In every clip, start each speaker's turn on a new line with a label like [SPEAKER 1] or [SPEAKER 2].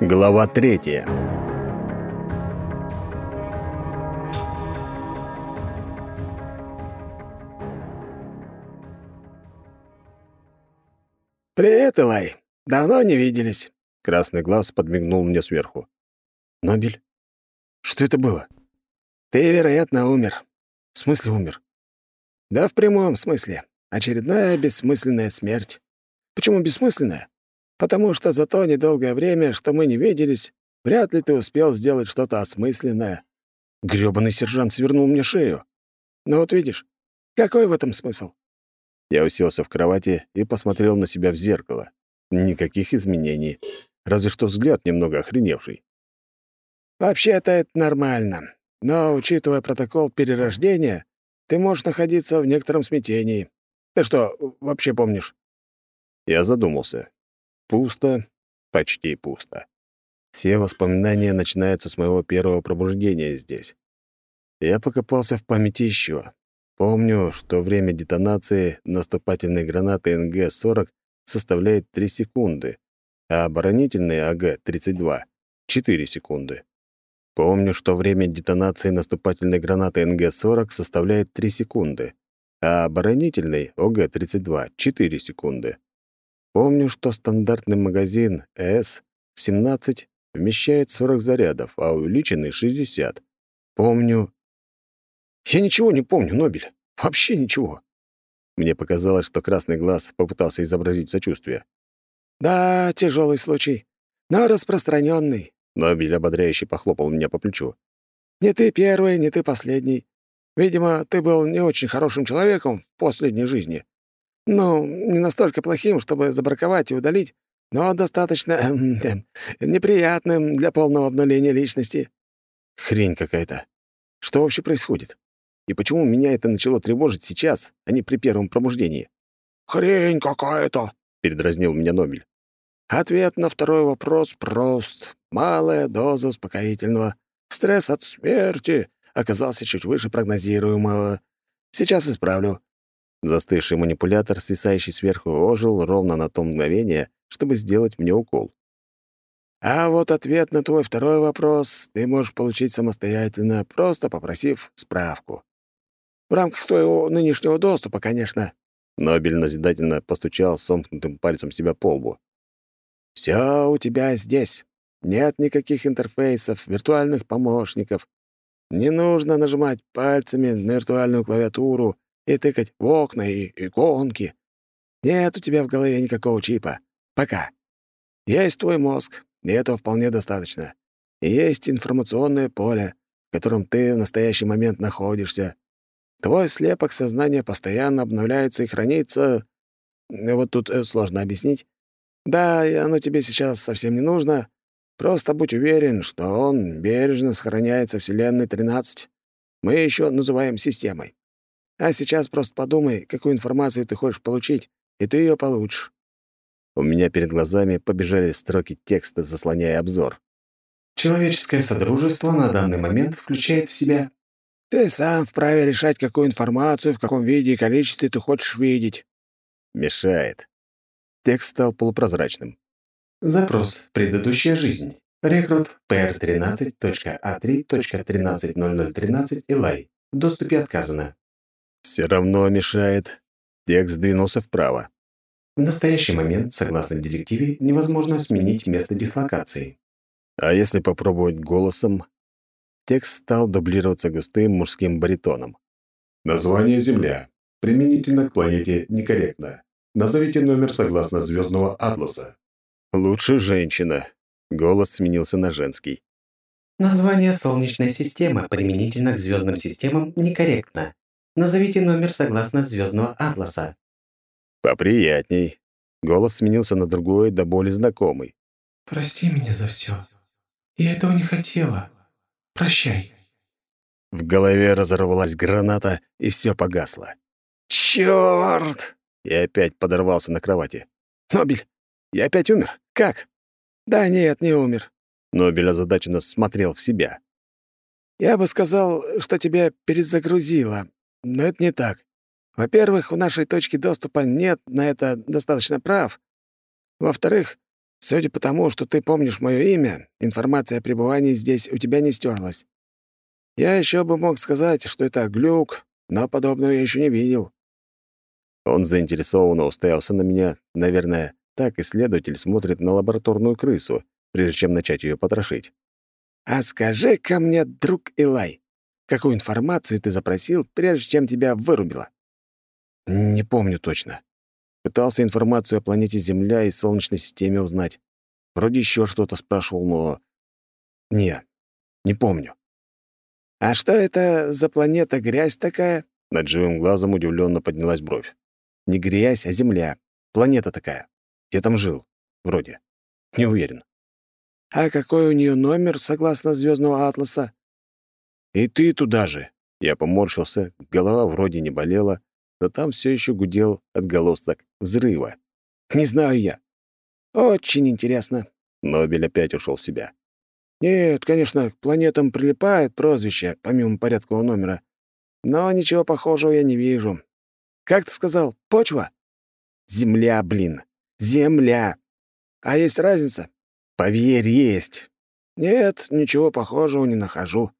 [SPEAKER 1] Глава третья.
[SPEAKER 2] «Привет, Илай. Давно не виделись».
[SPEAKER 1] Красный глаз подмигнул мне сверху. «Нобель? Что это было?»
[SPEAKER 2] «Ты, вероятно, умер».
[SPEAKER 1] «В смысле умер?»
[SPEAKER 2] «Да в прямом смысле. Очередная бессмысленная смерть. Почему бессмысленная? Потому что за то недолгое время, что мы не виделись, вряд ли ты успел сделать что-то осмысленное».
[SPEAKER 1] Грёбаный сержант свернул мне шею.
[SPEAKER 2] «Ну вот видишь, какой в этом смысл?
[SPEAKER 1] Я уселся в кровати и посмотрел на себя в зеркало. Никаких изменений, разве что взгляд немного охреневший.
[SPEAKER 2] «Вообще-то это нормально. Но, учитывая протокол перерождения, ты можешь находиться в некотором смятении. Ты что, вообще помнишь?»
[SPEAKER 1] Я задумался. Пусто, почти пусто. Все воспоминания начинаются с моего первого пробуждения здесь. Я покопался в памяти еще. Помню, что время детонации наступательной гранаты НГ-40 составляет 3 секунды, а оборонительной АГ-32 — 4 секунды. Помню, что время детонации наступательной гранаты НГ-40 составляет 3 секунды, а оборонительной ОГ-32 — 4 секунды. Помню, что стандартный магазин С-17 вмещает 40 зарядов, а увеличенный — 60. Помню, я ничего не помню, Нобель. Вообще ничего. Мне показалось, что красный глаз попытался изобразить сочувствие.
[SPEAKER 2] Да, тяжелый случай, но распространенный.
[SPEAKER 1] Нобель ободряюще похлопал меня по плечу.
[SPEAKER 2] Не ты первый, не ты последний. Видимо, ты был не очень хорошим человеком в последней жизни. Ну, не настолько плохим, чтобы забраковать и удалить, но достаточно эм, эм, неприятным для полного обнуления личности.
[SPEAKER 1] Хрень какая-то. Что вообще происходит? И почему меня это начало тревожить сейчас, а не при первом пробуждении?
[SPEAKER 2] «Хрень какая-то!» — передразнил меня Нобель. Ответ на второй вопрос прост. Малая доза успокоительного. Стресс от смерти оказался чуть выше прогнозируемого. Сейчас исправлю.
[SPEAKER 1] Застывший манипулятор, свисающий сверху, ожил ровно на то мгновение, чтобы сделать мне укол.
[SPEAKER 2] А вот ответ на твой второй вопрос ты можешь получить самостоятельно, просто попросив справку. В рамках твоего нынешнего доступа, конечно».
[SPEAKER 1] Нобель назидательно постучал сомкнутым пальцем себя по лбу.
[SPEAKER 2] «Всё у тебя здесь. Нет никаких интерфейсов, виртуальных помощников. Не нужно нажимать пальцами на виртуальную клавиатуру и тыкать в окна и иконки. Нет у тебя в голове никакого чипа. Пока. Есть твой мозг, и этого вполне достаточно. И есть информационное поле, в котором ты в настоящий момент находишься. Твой слепок сознания постоянно обновляется и хранится... Вот тут э, сложно объяснить. Да, оно тебе сейчас совсем не нужно. Просто будь уверен, что он бережно сохраняется Вселенной 13. Мы еще называем системой. А сейчас просто подумай, какую информацию ты хочешь получить, и ты ее получишь.
[SPEAKER 1] У меня перед глазами побежали строки текста, заслоняя обзор.
[SPEAKER 3] Человеческое содружество на данный момент включает в себя
[SPEAKER 2] ты сам вправе решать, какую информацию, в каком виде и количестве ты хочешь видеть.
[SPEAKER 1] Мешает. Текст стал полупрозрачным.
[SPEAKER 3] Запрос. Предыдущая жизнь. Рекрут PR13.A3.130013 Элай. В доступе отказано.
[SPEAKER 1] Все равно мешает. Текст двинулся вправо.
[SPEAKER 3] В настоящий момент, согласно директиве, невозможно сменить место дислокации.
[SPEAKER 1] А если попробовать голосом, Текст стал дублироваться густым мужским баритоном.
[SPEAKER 4] Название Земля. Применительно к планете некорректно. Назовите номер согласно звездного атласа.
[SPEAKER 1] Лучше женщина. Голос сменился на женский.
[SPEAKER 3] Название Солнечной системы применительно к звездным системам некорректно. Назовите номер согласно звездного атласа.
[SPEAKER 1] Поприятней. Голос сменился на другой, до боли знакомый.
[SPEAKER 5] Прости меня за все. Я этого не хотела. Прощай».
[SPEAKER 1] В голове разорвалась граната, и все погасло.
[SPEAKER 2] «Чёрт!»
[SPEAKER 1] Я опять подорвался на кровати. «Нобель, я опять умер? Как?»
[SPEAKER 2] «Да нет, не умер».
[SPEAKER 1] Нобель озадаченно смотрел в себя.
[SPEAKER 2] «Я бы сказал, что тебя перезагрузило, но это не так. Во-первых, в нашей точке доступа нет на это достаточно прав. Во-вторых, Судя по тому, что ты помнишь мое имя, информация о пребывании здесь у тебя не стерлась. Я еще бы мог сказать, что это глюк, но подобного я еще не видел.
[SPEAKER 1] Он заинтересованно уставился на меня, наверное, так исследователь смотрит на лабораторную крысу, прежде чем начать ее потрошить.
[SPEAKER 2] «А скажи-ка мне, друг Илай, какую информацию ты запросил, прежде чем тебя вырубило?»
[SPEAKER 1] «Не помню точно. Пытался информацию о планете Земля и Солнечной системе узнать. Вроде еще что-то спрашивал, но... Не, не помню.
[SPEAKER 2] «А что это за планета грязь такая?»
[SPEAKER 1] Над живым глазом удивленно поднялась бровь. «Не грязь, а Земля. Планета такая. Я там жил. Вроде. Не уверен».
[SPEAKER 2] «А какой у нее номер, согласно звездного атласа?»
[SPEAKER 1] «И ты туда же». Я поморщился, голова вроде не болела, но там все еще гудел отголосок взрыва.
[SPEAKER 2] «Не знаю я». «Очень интересно».
[SPEAKER 1] Нобель опять ушел в себя.
[SPEAKER 2] Нет, конечно, к планетам прилипает прозвище, помимо порядкового номера. Но ничего похожего я не вижу. Как ты сказал, почва?
[SPEAKER 1] Земля, блин. Земля.
[SPEAKER 2] А есть разница?
[SPEAKER 1] Поверь, есть.
[SPEAKER 2] Нет, ничего похожего не нахожу.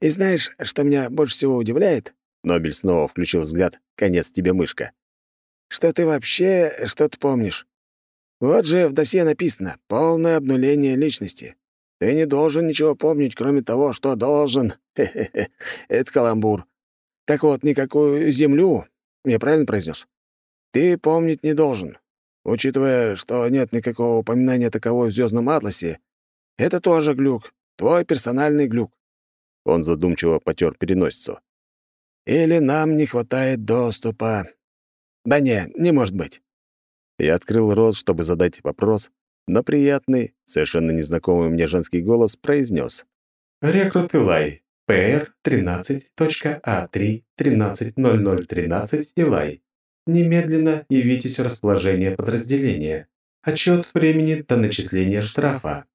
[SPEAKER 2] И знаешь, что меня больше всего удивляет?
[SPEAKER 1] Нобель снова включил взгляд. Конец тебе, мышка.
[SPEAKER 2] Что ты вообще что-то помнишь? Вот же в досье написано «полное обнуление личности». Ты не должен ничего помнить, кроме того, что должен. Хе-хе-хе. Это каламбур. Так вот, никакую землю, я правильно произнес? Ты помнить не должен. Учитывая, что нет никакого упоминания таковой в звездном атласе, это тоже глюк. Твой персональный глюк.
[SPEAKER 1] Он задумчиво потер переносицу.
[SPEAKER 2] Или нам не хватает доступа. Да не, не может быть.
[SPEAKER 1] Я открыл рот, чтобы задать вопрос, но приятный, совершенно незнакомый мне женский голос произнес.
[SPEAKER 5] «Рекрут Илай, ПР 13.А3-130013 Илай. Немедленно явитесь в расположение подразделения. Отчет времени до начисления штрафа».